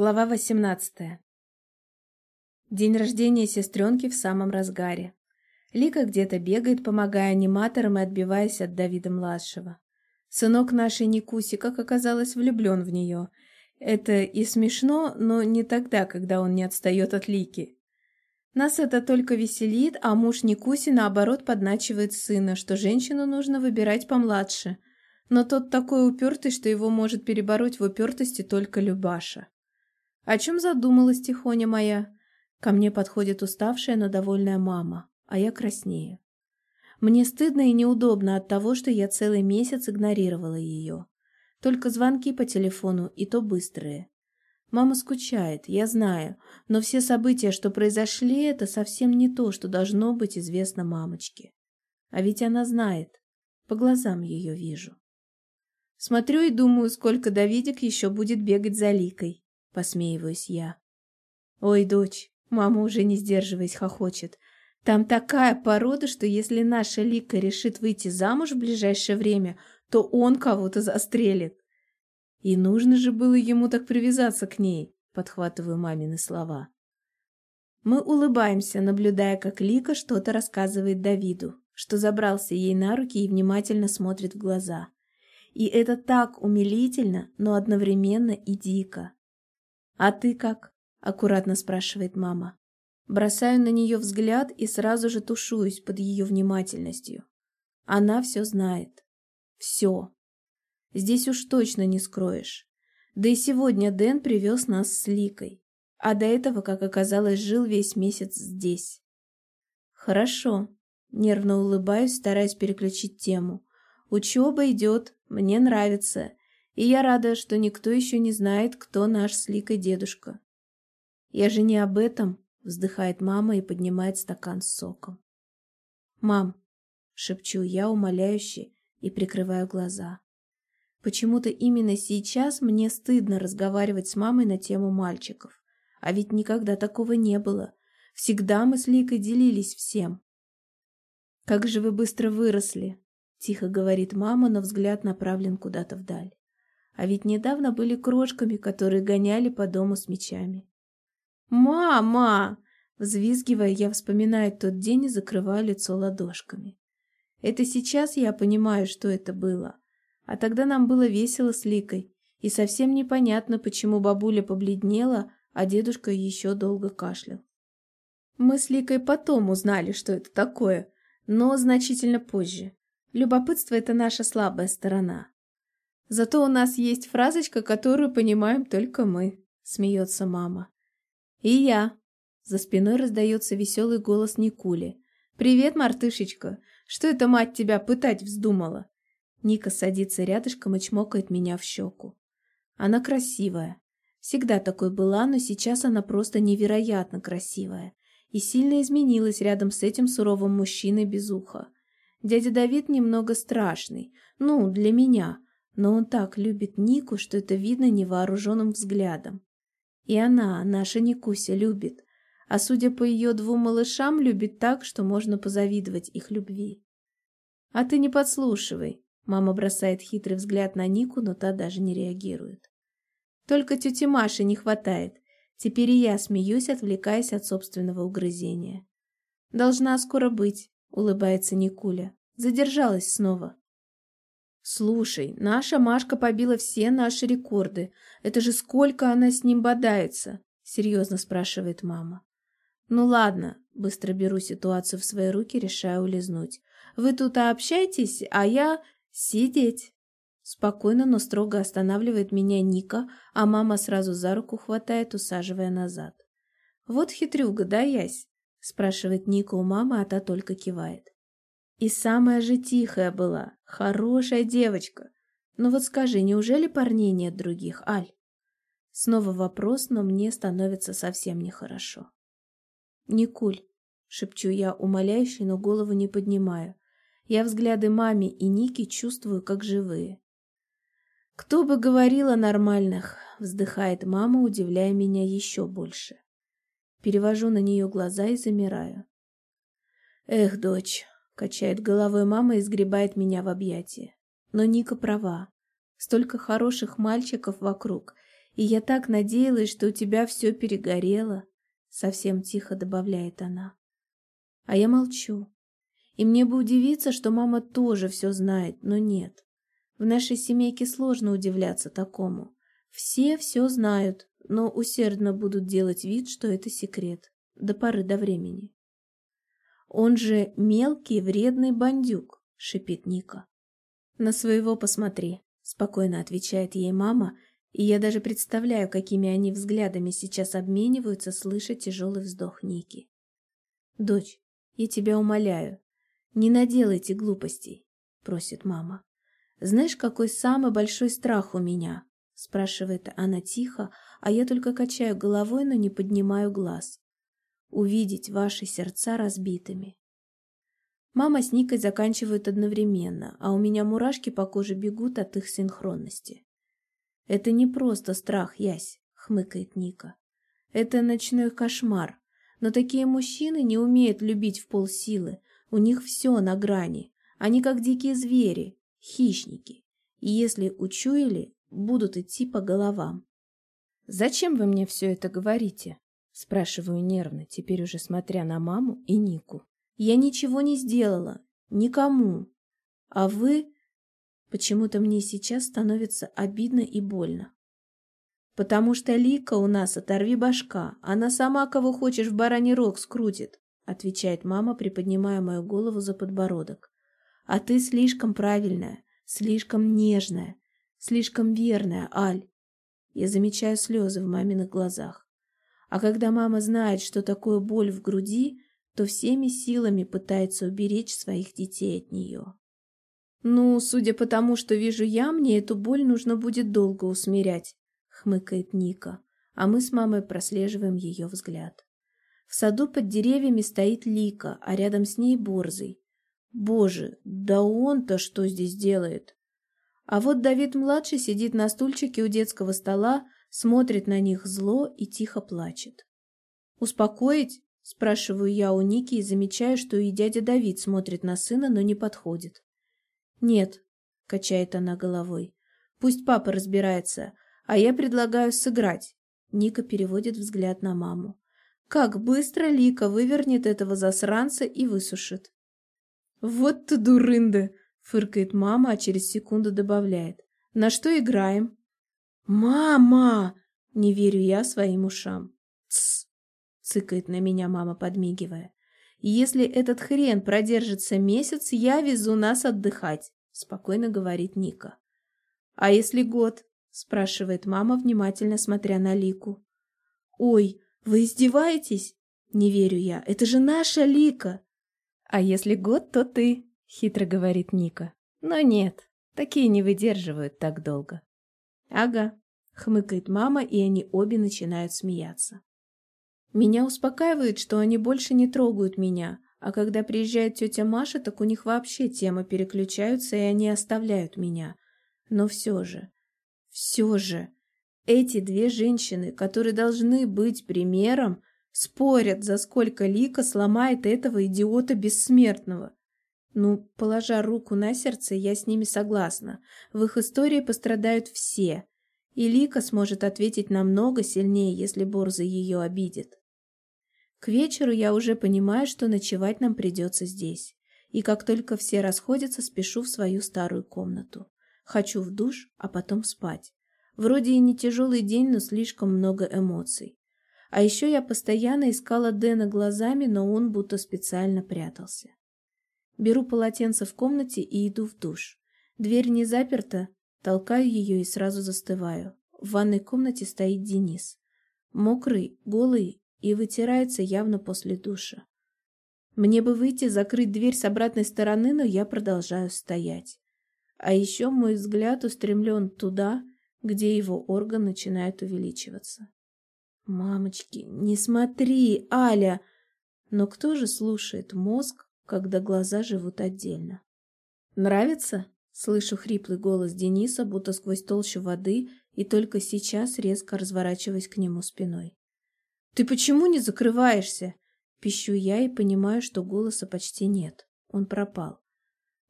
Глава 18. День рождения сестренки в самом разгаре. Лика где-то бегает, помогая аниматорам и отбиваясь от Давида-младшего. Сынок нашей Никуси, как оказалось, влюблен в нее. Это и смешно, но не тогда, когда он не отстает от Лики. Нас это только веселит, а муж Никуси, наоборот, подначивает сына, что женщину нужно выбирать помладше. Но тот такой упертый, что его может перебороть в упертости только Любаша. «О чем задумалась тихоня моя?» Ко мне подходит уставшая, но довольная мама, а я краснею. Мне стыдно и неудобно от того, что я целый месяц игнорировала ее. Только звонки по телефону, и то быстрые. Мама скучает, я знаю, но все события, что произошли, это совсем не то, что должно быть известно мамочке. А ведь она знает. По глазам ее вижу. Смотрю и думаю, сколько Давидик еще будет бегать за Ликой посмеиваюсь я. Ой, дочь, мама уже не сдерживаясь хохочет. Там такая порода, что если наша Лика решит выйти замуж в ближайшее время, то он кого-то застрелит. И нужно же было ему так привязаться к ней, подхватываю мамины слова. Мы улыбаемся, наблюдая, как Лика что-то рассказывает Давиду, что забрался ей на руки и внимательно смотрит в глаза. И это так умилительно, но одновременно и дико. «А ты как?» — аккуратно спрашивает мама. Бросаю на нее взгляд и сразу же тушуюсь под ее внимательностью. Она все знает. Все. Здесь уж точно не скроешь. Да и сегодня Дэн привез нас с Ликой. А до этого, как оказалось, жил весь месяц здесь. Хорошо. Нервно улыбаюсь, стараясь переключить тему. Учеба идет, мне нравится. И я рада, что никто еще не знает, кто наш с Ликой дедушка. Я же не об этом, вздыхает мама и поднимает стакан с соком. Мам, шепчу я умоляюще и прикрываю глаза. Почему-то именно сейчас мне стыдно разговаривать с мамой на тему мальчиков. А ведь никогда такого не было. Всегда мы с Ликой делились всем. «Как же вы быстро выросли!» — тихо говорит мама, но взгляд направлен куда-то вдаль. А ведь недавно были крошками, которые гоняли по дому с мечами. «Мама!» Взвизгивая, я вспоминаю тот день и закрываю лицо ладошками. Это сейчас я понимаю, что это было. А тогда нам было весело с Ликой, и совсем непонятно, почему бабуля побледнела, а дедушка еще долго кашлял. Мы с Ликой потом узнали, что это такое, но значительно позже. Любопытство — это наша слабая сторона. Зато у нас есть фразочка, которую понимаем только мы, смеется мама. И я. За спиной раздается веселый голос Никули. «Привет, мартышечка! Что эта мать тебя пытать вздумала?» Ника садится рядышком и чмокает меня в щеку. Она красивая. Всегда такой была, но сейчас она просто невероятно красивая. И сильно изменилась рядом с этим суровым мужчиной без уха. Дядя Давид немного страшный. Ну, для меня но он так любит Нику, что это видно невооруженным взглядом. И она, наша Никуся, любит, а судя по ее двум малышам, любит так, что можно позавидовать их любви. «А ты не подслушивай», — мама бросает хитрый взгляд на Нику, но та даже не реагирует. «Только тети Маши не хватает. Теперь и я смеюсь, отвлекаясь от собственного угрызения». «Должна скоро быть», — улыбается Никуля. «Задержалась снова». «Слушай, наша Машка побила все наши рекорды. Это же сколько она с ним бодается?» — серьезно спрашивает мама. «Ну ладно», — быстро беру ситуацию в свои руки, решаю улизнуть. «Вы тут общаетесь, а я сидеть». Спокойно, но строго останавливает меня Ника, а мама сразу за руку хватает, усаживая назад. «Вот хитрюга, да, Ясь?» — спрашивает Ника у мамы, а та только кивает. И самая же тихая была, хорошая девочка. Ну вот скажи, неужели парней нет других, Аль? Снова вопрос, но мне становится совсем нехорошо. «Никуль», — шепчу я, умоляюще, но голову не поднимаю. Я взгляды маме и Ники чувствую, как живые. «Кто бы говорил о нормальных?» — вздыхает мама, удивляя меня еще больше. Перевожу на нее глаза и замираю. «Эх, дочь, Качает головой мама и сгребает меня в объятия. Но Ника права. Столько хороших мальчиков вокруг. И я так надеялась, что у тебя все перегорело, совсем тихо добавляет она. А я молчу. И мне бы удивиться, что мама тоже все знает, но нет. В нашей семейке сложно удивляться такому. Все все знают, но усердно будут делать вид, что это секрет, до поры до времени. Он же мелкий вредный бандюк, шипит Ника. На своего посмотри, спокойно отвечает ей мама, и я даже представляю, какими они взглядами сейчас обмениваются, слыша тяжелый вздох Ники. Дочь, я тебя умоляю, не наделайте глупостей, просит мама. Знаешь, какой самый большой страх у меня? спрашивает она тихо, а я только качаю головой, но не поднимаю глаз. Увидеть ваши сердца разбитыми. Мама с Никой заканчивают одновременно, а у меня мурашки по коже бегут от их синхронности. Это не просто страх, Ясь, хмыкает Ника. Это ночной кошмар. Но такие мужчины не умеют любить в полсилы. У них все на грани. Они как дикие звери, хищники. И если учуяли, будут идти по головам. «Зачем вы мне все это говорите?» Спрашиваю нервно, теперь уже смотря на маму и Нику. «Я ничего не сделала. Никому. А вы...» Почему-то мне сейчас становится обидно и больно. «Потому что Лика у нас оторви башка. Она сама кого хочешь в бараний рог скрутит», отвечает мама, приподнимая мою голову за подбородок. «А ты слишком правильная, слишком нежная, Слишком верная, Аль. Я замечаю слезы в маминых глазах. А когда мама знает, что такое боль в груди, то всеми силами пытается уберечь своих детей от нее. «Ну, судя по тому, что вижу я, мне эту боль нужно будет долго усмирять», — хмыкает Ника, а мы с мамой прослеживаем ее взгляд. В саду под деревьями стоит Лика, а рядом с ней Борзый. Боже, да он-то что здесь делает? А вот Давид-младший сидит на стульчике у детского стола, смотрит на них зло и тихо плачет. «Успокоить?» – спрашиваю я у Ники и замечаю, что и дядя Давид смотрит на сына, но не подходит. «Нет», – качает она головой, – «пусть папа разбирается, а я предлагаю сыграть». Ника переводит взгляд на маму. Как быстро Лика вывернет этого засранца и высушит. «Вот ты дурында!» Фыркает мама, а через секунду добавляет. На что играем? Мама! Не верю я своим ушам. Тсс! Цыкает на меня мама, подмигивая. Если этот хрен продержится месяц, я везу нас отдыхать, спокойно говорит Ника. А если год? спрашивает мама, внимательно смотря на Лику. Ой, вы издеваетесь? Не верю я. Это же наша Лика. А если год, то ты, — хитро говорит Ника. «Но нет, такие не выдерживают так долго». «Ага», — хмыкает мама, и они обе начинают смеяться. Меня успокаивает, что они больше не трогают меня, а когда приезжает тетя Маша, так у них вообще темы переключаются, и они оставляют меня. Но все же, все же, эти две женщины, которые должны быть примером, спорят, за сколько Лика сломает этого идиота бессмертного. Ну, положа руку на сердце, я с ними согласна. В их истории пострадают все. И Лика сможет ответить намного сильнее, если Борза ее обидит. К вечеру я уже понимаю, что ночевать нам придется здесь. И как только все расходятся, спешу в свою старую комнату. Хочу в душ, а потом спать. Вроде и не тяжелый день, но слишком много эмоций. А еще я постоянно искала Дэна глазами, но он будто специально прятался. Беру полотенце в комнате и иду в душ. Дверь не заперта, толкаю ее и сразу застываю. В ванной комнате стоит Денис. Мокрый, голый и вытирается явно после душа. Мне бы выйти, закрыть дверь с обратной стороны, но я продолжаю стоять. А еще мой взгляд устремлен туда, где его орган начинает увеличиваться. «Мамочки, не смотри, Аля!» Но кто же слушает мозг, когда глаза живут отдельно. «Нравится?» — слышу хриплый голос Дениса, будто сквозь толщу воды, и только сейчас резко разворачиваясь к нему спиной. «Ты почему не закрываешься?» Пищу я и понимаю, что голоса почти нет. Он пропал.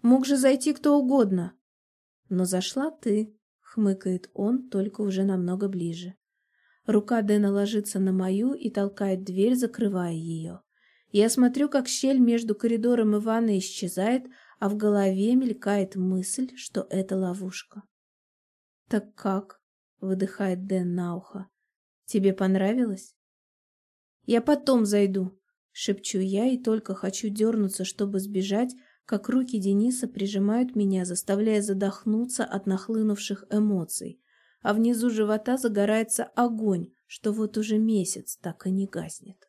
«Мог же зайти кто угодно». «Но зашла ты», — хмыкает он, только уже намного ближе. Рука Дэна ложится на мою и толкает дверь, закрывая ее. Я смотрю, как щель между коридором и ванной исчезает, а в голове мелькает мысль, что это ловушка. «Так как?» — выдыхает Дэн на ухо. «Тебе понравилось?» «Я потом зайду», — шепчу я и только хочу дернуться, чтобы сбежать, как руки Дениса прижимают меня, заставляя задохнуться от нахлынувших эмоций, а внизу живота загорается огонь, что вот уже месяц так и не гаснет.